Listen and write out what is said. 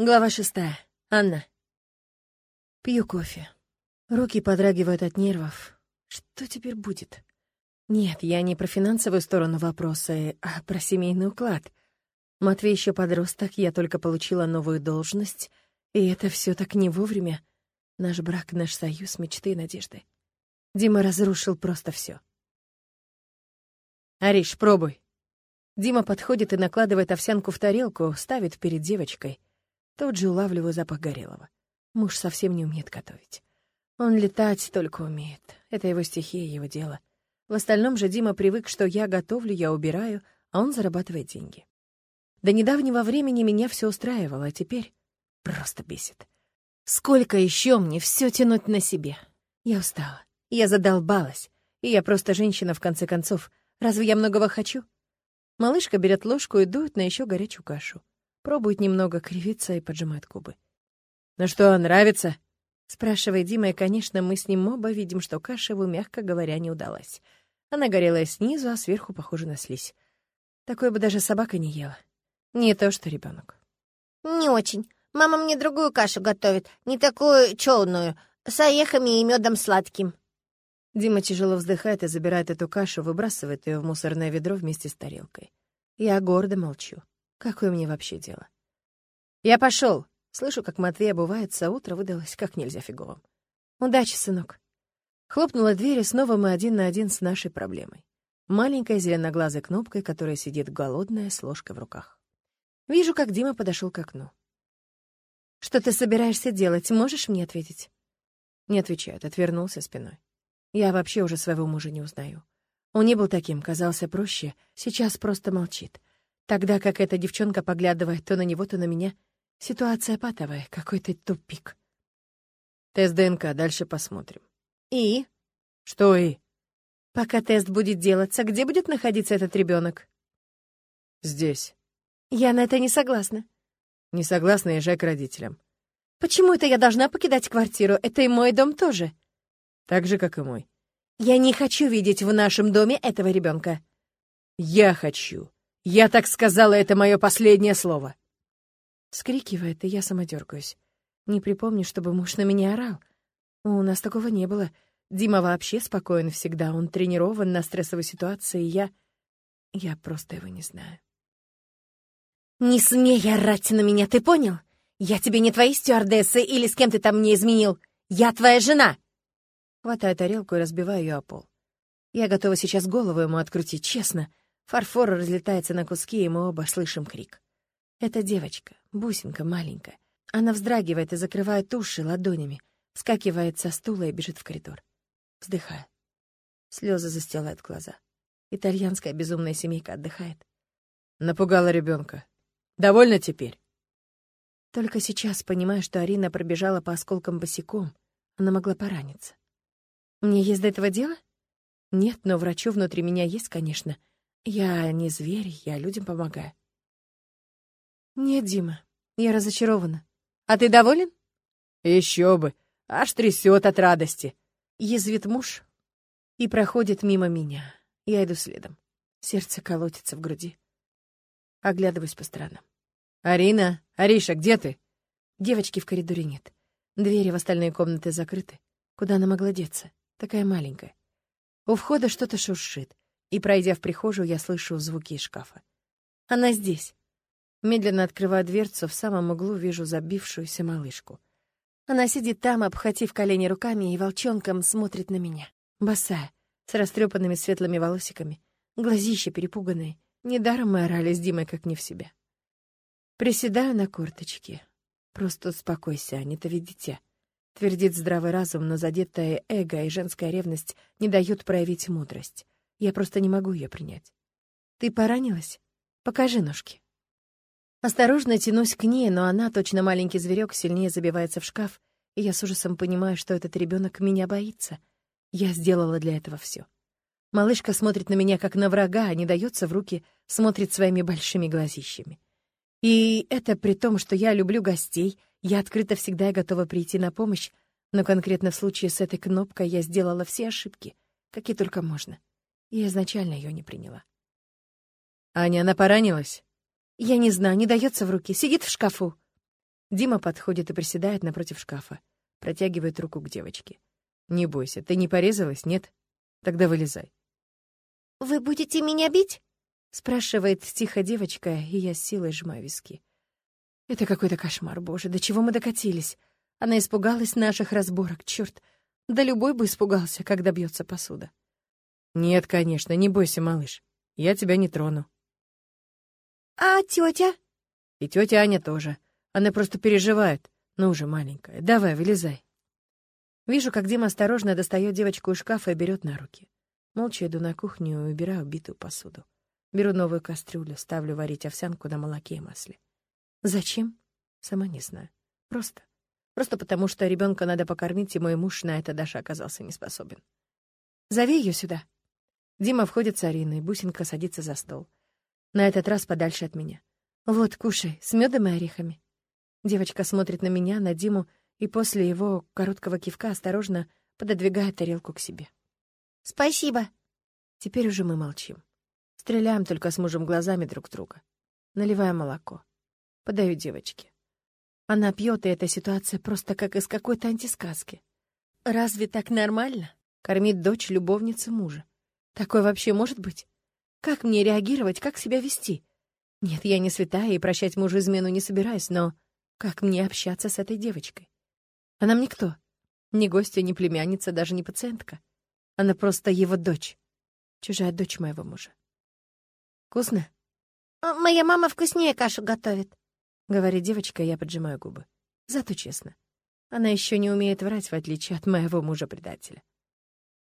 Глава шестая. Анна. Пью кофе. Руки подрагивают от нервов. Что теперь будет? Нет, я не про финансовую сторону вопроса, а про семейный уклад. Матвей еще подросток, я только получила новую должность, и это все так не вовремя. Наш брак, наш союз, мечты и надежды. Дима разрушил просто все. «Ариш, пробуй». Дима подходит и накладывает овсянку в тарелку, ставит перед девочкой — Тут же улавливаю запах горелого. Муж совсем не умеет готовить. Он летать только умеет. Это его стихия, его дело. В остальном же Дима привык, что я готовлю, я убираю, а он зарабатывает деньги. До недавнего времени меня все устраивало, а теперь просто бесит. Сколько еще мне все тянуть на себе? Я устала. Я задолбалась. И я просто женщина, в конце концов. Разве я многого хочу? Малышка берет ложку и дует на еще горячую кашу. Пробует немного кривиться и поджимает губы. «Ну что, нравится?» — спрашивает Дима, и, конечно, мы с ним оба видим, что каша его, мягко говоря, не удалась. Она горела снизу, а сверху похожа на слизь. Такой бы даже собака не ела. Не то, что ребенок. «Не очень. Мама мне другую кашу готовит, не такую челную, с орехами и медом сладким». Дима тяжело вздыхает и забирает эту кашу, выбрасывает ее в мусорное ведро вместе с тарелкой. Я гордо молчу. Какое мне вообще дело? Я пошел. Слышу, как Матвей обувается, утро выдалось как нельзя фиговым. Удачи, сынок. Хлопнула дверь, и снова мы один на один с нашей проблемой. Маленькой зеленоглазой кнопкой, которая сидит голодная с ложкой в руках. Вижу, как Дима подошел к окну. «Что ты собираешься делать? Можешь мне ответить?» Не отвечает, отвернулся спиной. Я вообще уже своего мужа не узнаю. Он не был таким, казался проще, сейчас просто молчит. Тогда как эта девчонка поглядывает то на него, то на меня. Ситуация патовая, какой-то тупик. Тест ДНК, дальше посмотрим. И? Что и? Пока тест будет делаться, где будет находиться этот ребенок? Здесь. Я на это не согласна. Не согласна, езжай к родителям. Почему это я должна покидать квартиру? Это и мой дом тоже. Так же, как и мой. Я не хочу видеть в нашем доме этого ребенка. Я хочу. Я так сказала, это мое последнее слово. Скрикивает, и я сама дергаюсь. Не припомню, чтобы муж на меня орал. У нас такого не было. Дима вообще спокоен всегда, он тренирован на стрессовой ситуации, и я... Я просто его не знаю. «Не смей орать на меня, ты понял? Я тебе не твои стюардессы или с кем ты там мне изменил. Я твоя жена!» Хватаю тарелку и разбиваю ее о пол. Я готова сейчас голову ему открутить, честно. Фарфор разлетается на куски, и мы оба слышим крик. Это девочка, бусинка маленькая. Она вздрагивает и закрывает уши ладонями, вскакивает со стула и бежит в коридор. Вздыхая. Слезы застилают глаза. Итальянская безумная семейка отдыхает. Напугала ребенка. Довольно теперь? Только сейчас понимаю, что Арина пробежала по осколкам босиком. Она могла пораниться. Мне есть до этого дело? Нет, но врачу внутри меня есть, конечно. Я не зверь, я людям помогаю. Нет, Дима, я разочарована. А ты доволен? Еще бы, аж трясет от радости. Язвит муж и проходит мимо меня. Я иду следом. Сердце колотится в груди. Оглядываюсь по сторонам. «Арина! Ариша, где ты?» Девочки в коридоре нет. Двери в остальные комнаты закрыты. Куда она могла деться? Такая маленькая. У входа что-то шуршит и, пройдя в прихожую, я слышу звуки шкафа. Она здесь. Медленно открываю дверцу, в самом углу вижу забившуюся малышку. Она сидит там, обхватив колени руками, и волчонком смотрит на меня. Босая, с растрепанными светлыми волосиками, глазища перепуганные. Недаром мы орали с Димой как не в себя. Приседаю на корточки. Просто успокойся, они-то ведь дитя. Твердит здравый разум, но задетое эго и женская ревность не дают проявить мудрость. Я просто не могу ее принять. Ты поранилась? Покажи ножки. Осторожно тянусь к ней, но она, точно маленький зверек, сильнее забивается в шкаф, и я с ужасом понимаю, что этот ребенок меня боится. Я сделала для этого все. Малышка смотрит на меня как на врага, а не дается в руки, смотрит своими большими глазищами. И это при том, что я люблю гостей, я открыто всегда готова прийти на помощь, но конкретно в случае с этой кнопкой я сделала все ошибки, какие только можно. Я изначально ее не приняла. «Аня, она поранилась?» «Я не знаю, не дается в руки, сидит в шкафу». Дима подходит и приседает напротив шкафа. Протягивает руку к девочке. «Не бойся, ты не порезалась, нет? Тогда вылезай». «Вы будете меня бить?» Спрашивает тихо девочка, и я с силой сжимаю виски. Это какой-то кошмар, боже, до чего мы докатились? Она испугалась наших разборок, черт. Да любой бы испугался, когда бьется посуда. Нет, конечно, не бойся, малыш. Я тебя не трону. А тетя? И тетя Аня тоже. Она просто переживает. Ну уже, маленькая, давай, вылезай. Вижу, как Дима осторожно достает девочку из шкафа и берет на руки. Молча иду на кухню и убираю битую посуду. Беру новую кастрюлю, ставлю варить овсянку на молоке и масле. Зачем? Сама не знаю. Просто. Просто потому, что ребенка надо покормить, и мой муж на это даже оказался не способен. Зови ее сюда. Дима входит с Ариной, бусинка садится за стол. На этот раз подальше от меня. Вот, кушай, с медом и орехами. Девочка смотрит на меня, на Диму, и после его короткого кивка осторожно пододвигает тарелку к себе. «Спасибо». Теперь уже мы молчим. Стреляем только с мужем глазами друг друга. Наливаем молоко. Подаю девочке. Она пьет, и эта ситуация просто как из какой-то антисказки. Разве так нормально? Кормить дочь любовницы мужа. Такое вообще может быть? Как мне реагировать, как себя вести? Нет, я не святая и прощать мужу измену не собираюсь, но как мне общаться с этой девочкой? Она мне кто? Ни гостья, ни племянница, даже не пациентка. Она просто его дочь. Чужая дочь моего мужа. Вкусно? Моя мама вкуснее кашу готовит. Говорит девочка, я поджимаю губы. Зато честно. Она еще не умеет врать, в отличие от моего мужа-предателя.